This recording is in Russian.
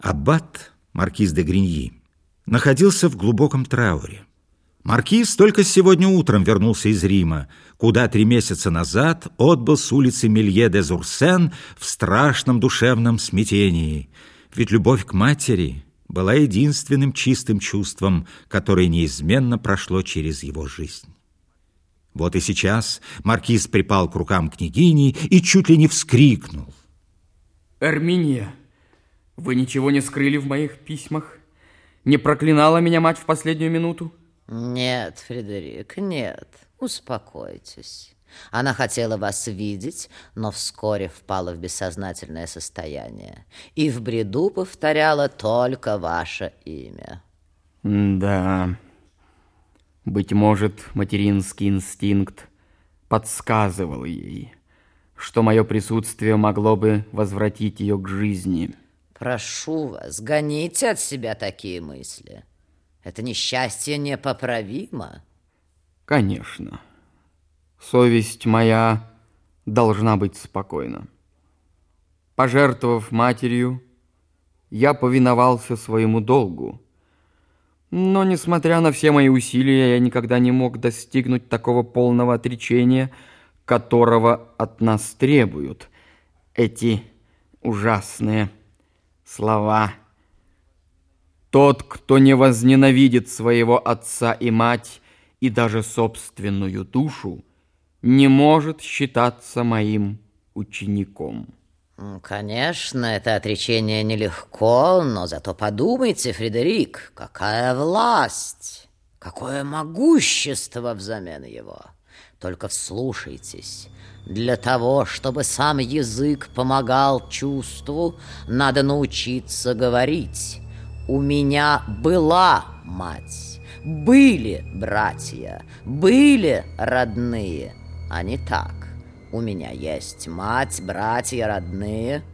Аббат, маркиз де Гриньи, находился в глубоком трауре. Маркиз только сегодня утром вернулся из Рима, куда три месяца назад отбыл с улицы Мелье де Зурсен в страшном душевном смятении. Ведь любовь к матери была единственным чистым чувством, которое неизменно прошло через его жизнь. Вот и сейчас маркиз припал к рукам княгини и чуть ли не вскрикнул. Эрминия, вы ничего не скрыли в моих письмах? Не проклинала меня мать в последнюю минуту? Нет, Фредерик, нет. Успокойтесь. Она хотела вас видеть, но вскоре впала в бессознательное состояние и в бреду повторяла только ваше имя. Да, быть может, материнский инстинкт подсказывал ей, что мое присутствие могло бы возвратить ее к жизни. Прошу вас, гоните от себя такие мысли. Это несчастье непоправимо. Конечно. Совесть моя должна быть спокойна. Пожертвовав матерью, я повиновался своему долгу. Но, несмотря на все мои усилия, я никогда не мог достигнуть такого полного отречения, которого от нас требуют эти ужасные слова. Тот, кто не возненавидит своего отца и мать и даже собственную душу, не может считаться моим учеником. Конечно, это отречение нелегко, но зато подумайте, Фредерик, какая власть, какое могущество взамен его. Только вслушайтесь. Для того, чтобы сам язык помогал чувству, надо научиться говорить. У меня была мать, были братья, были родные, а не так. У меня есть мать, братья, родные –